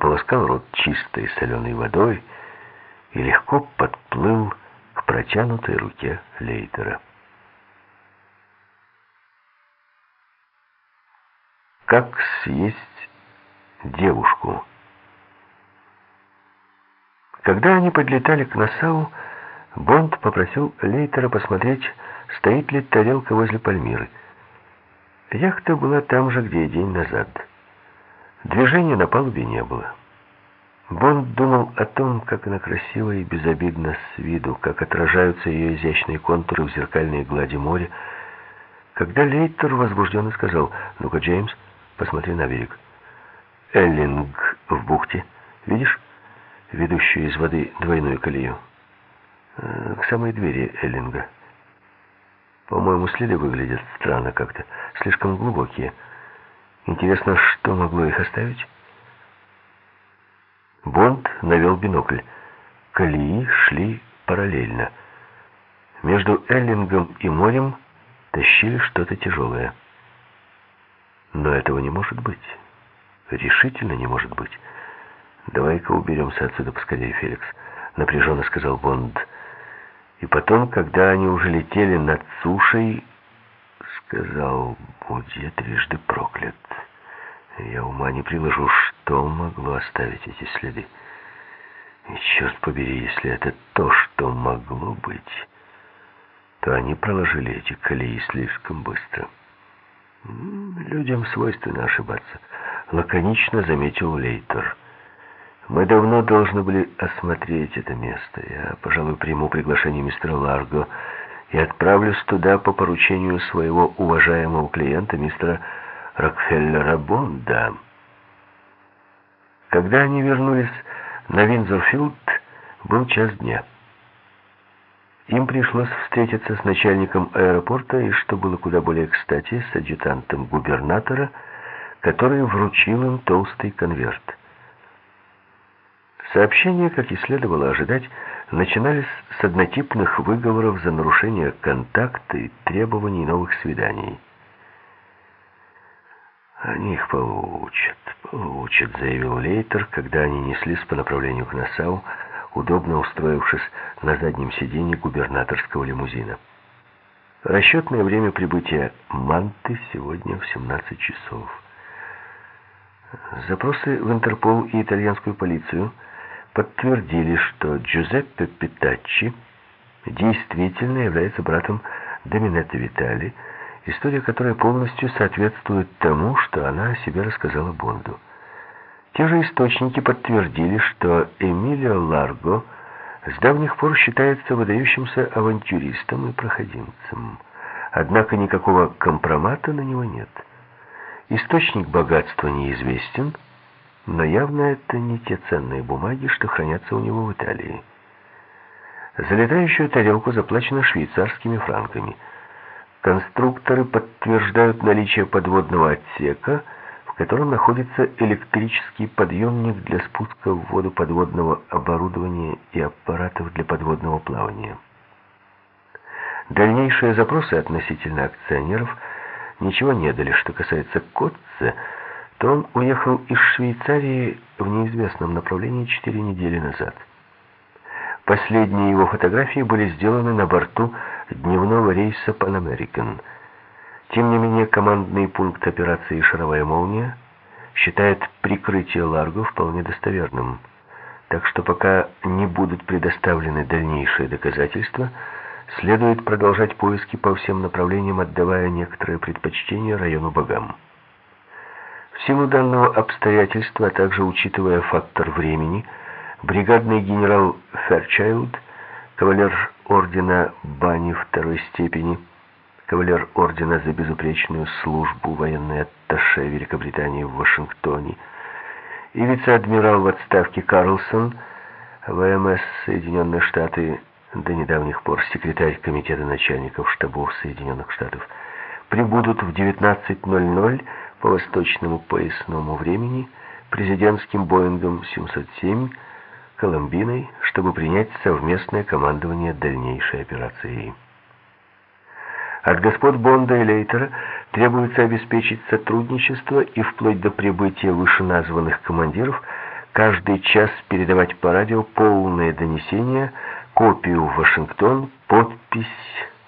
прополоскал рот чистой соленой водой и легко подплыл к протянутой руке Лейтера. Как съесть девушку? Когда они подлетали к Насау, Бонд попросил Лейтера посмотреть, стоит ли тарелка возле Пальмиры. Яхта была там же, где и день назад. Движения на палубе не было. Бонд думал о том, как она красива и безобидна с виду, как отражаются ее изящные контуры в зеркальной глади моря, когда Лейтер возбужденно сказал, «Ну-ка, Джеймс, посмотри на берег. Эллинг в бухте, видишь, ведущую из воды двойную колею?» э, «К самой двери Эллинга. По-моему, следы выглядят странно как-то, слишком глубокие. Интересно, что могло их оставить?» Бонд навел бинокль. Колеи шли параллельно. Между Эллингом и морем тащили что-то тяжелое. Но этого не может быть. Решительно не может быть. «Давай-ка уберемся отсюда поскорее, Феликс», — напряженно сказал Бонд. И потом, когда они уже летели над сушей, сказал, «Будь я трижды проклят». Я ума не приложу, что могло оставить эти следы. И черт побери, если это то, что могло быть, то они проложили эти колеи слишком быстро. Людям свойственно ошибаться. Лаконично заметил Лейтер. Мы давно должны были осмотреть это место. Я, пожалуй, приму приглашение мистера Ларго и отправлюсь туда по поручению своего уважаемого клиента, мистера Рокфеллера Бонда. Когда они вернулись на Винзорфилд, был час дня. Им пришлось встретиться с начальником аэропорта и, что было куда более кстати, с адъютантом губернатора, который вручил им толстый конверт. Сообщения, как и следовало ожидать, начинались с однотипных выговоров за нарушение контакта и требований новых свиданий. «Они их получат, получат», — заявил Лейтер, когда они неслись по направлению к Насау, удобно устроившись на заднем сиденье губернаторского лимузина. Расчетное время прибытия Манты сегодня в 17 часов. Запросы в Интерпол и итальянскую полицию подтвердили, что Джузеппе Питаччи действительно является братом Доминетто Витали, история которой полностью соответствует тому, что она о себе рассказала Бонду. Те же источники подтвердили, что Эмилио Ларго с давних пор считается выдающимся авантюристом и проходимцем. Однако никакого компромата на него нет. Источник богатства неизвестен, но явно это не те ценные бумаги, что хранятся у него в Италии. За летающую тарелку заплачено швейцарскими франками – Конструкторы подтверждают наличие подводного отсека, в котором находится электрический подъемник для спуска в воду подводного оборудования и аппаратов для подводного плавания. Дальнейшие запросы относительно акционеров ничего не дали. Что касается Котце, то он уехал из Швейцарии в неизвестном направлении четыре недели назад. Последние его фотографии были сделаны на борту дневного рейса Pan American. Тем не менее, командный пункт операции «Шаровая молния» считает прикрытие Ларго вполне достоверным. Так что пока не будут предоставлены дальнейшие доказательства, следует продолжать поиски по всем направлениям, отдавая некоторое предпочтение району Багам. В силу данного обстоятельства, а также учитывая фактор времени, бригадный генерал Ферчайлд, кавалер ордена Бани второй степени, кавалер ордена за безупречную службу военной атташе Великобритании в Вашингтоне и вице-адмирал в отставке Карлсон, ВМС Соединенные Штаты, до недавних пор секретарь Комитета начальников штабов Соединенных Штатов, прибудут в 19.00 по восточному поясному времени президентским Боингом 707 Коломбиной, чтобы принять совместное командование дальнейшей операцией. От господ Бонда и Лейтера требуется обеспечить сотрудничество и вплоть до прибытия вышеназванных командиров каждый час передавать по радио полное донесение, копию в Вашингтон, подпись